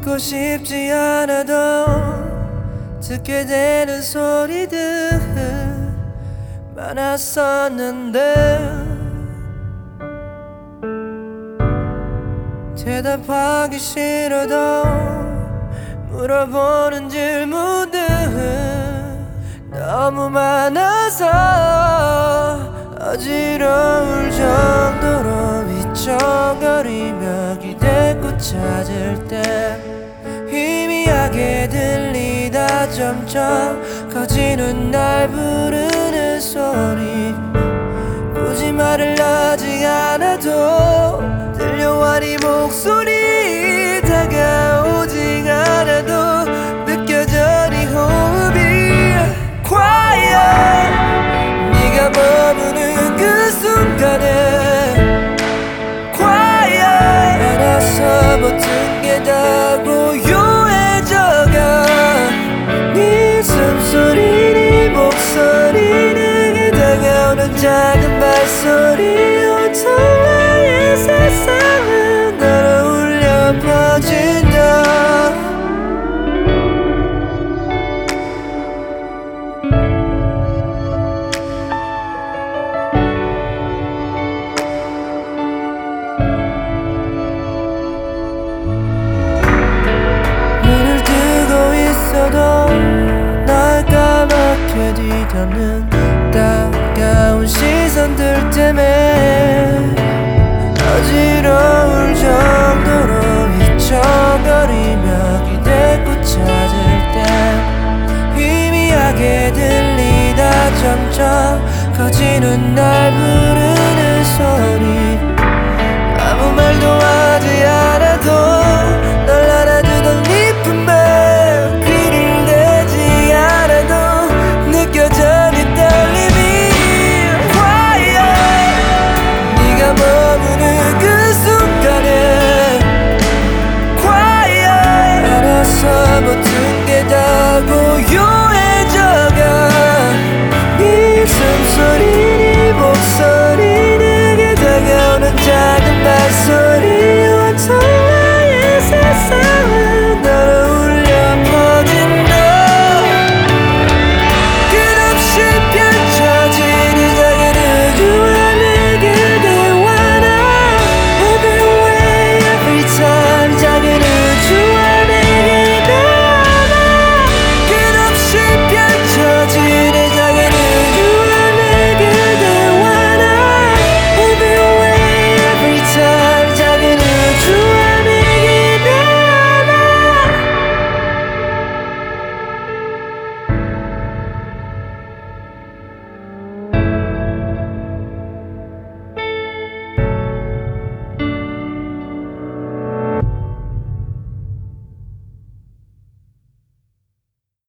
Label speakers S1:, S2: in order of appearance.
S1: 듣고 싶지 않아도 듣게 되는 소리들 많았었는데 대답하기 싫어도 물어보는 질문들 너무 많아서 어지러울 정도로 미쳐거리며 기대고 찾을 때 들리다 점점 커지는 날 부르는 소리. 굳이 말을 하지 않아도 들려와 네 목소리 때문에 어지러울 정도로 미쳐버리며 기대고 찾을 때 희미하게 들리다 점점 커지는 날 answer